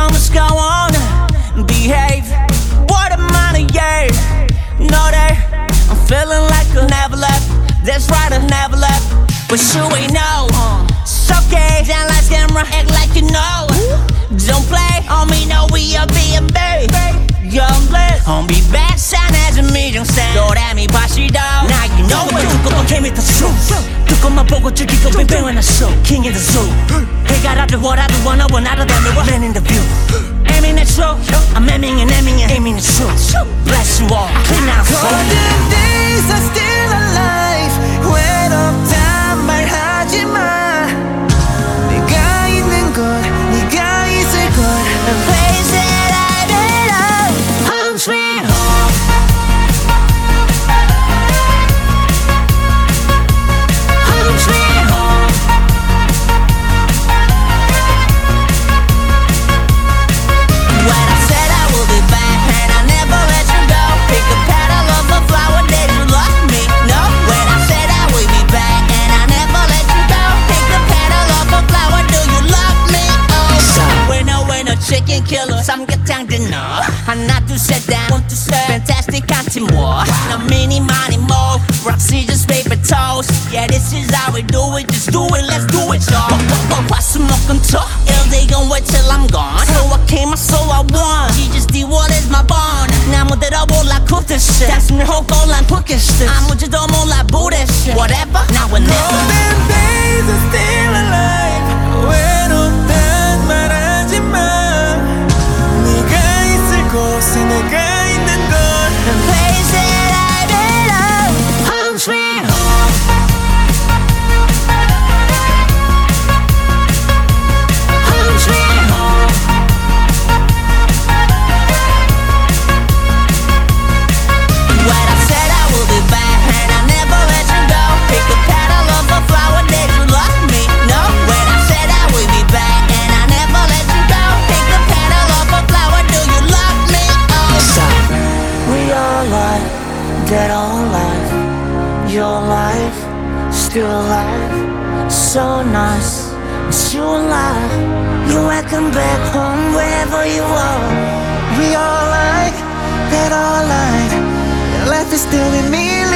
must go on, behave. What a money, yeah. Know that I'm feeling like I never left. That's right, I never left. But you ain't know. It's okay, down like camera, act like you know. Don't play on me, no, we are 두꺼만 보고 즐기고 뱅뱅한 a show. King in the zoo. 해가 라도 원하도 원하 원하도 다 mirror. Man in the view. Aiming at you, I'm aiming and aiming and aiming at you. Bless you all, clean out 하나 둘셋단 Fantastic 같은 뭐. No mini money more. Roxy just paper toast. Yeah, this is how we do it. Just do it, let's do it, y'all. 화수목금토. Ill they gon' wait till I'm gone. So I came, I so I won. She just did what is my bond. 나무대로 몰라 굽듯 shit. 단숨을 호고 난 quick shit. 아무지도 몰라 부대 shit. Whatever, now or never. Still alive. So nice, it's you alive. You welcome back home wherever you are. We all like that all like Life is still in me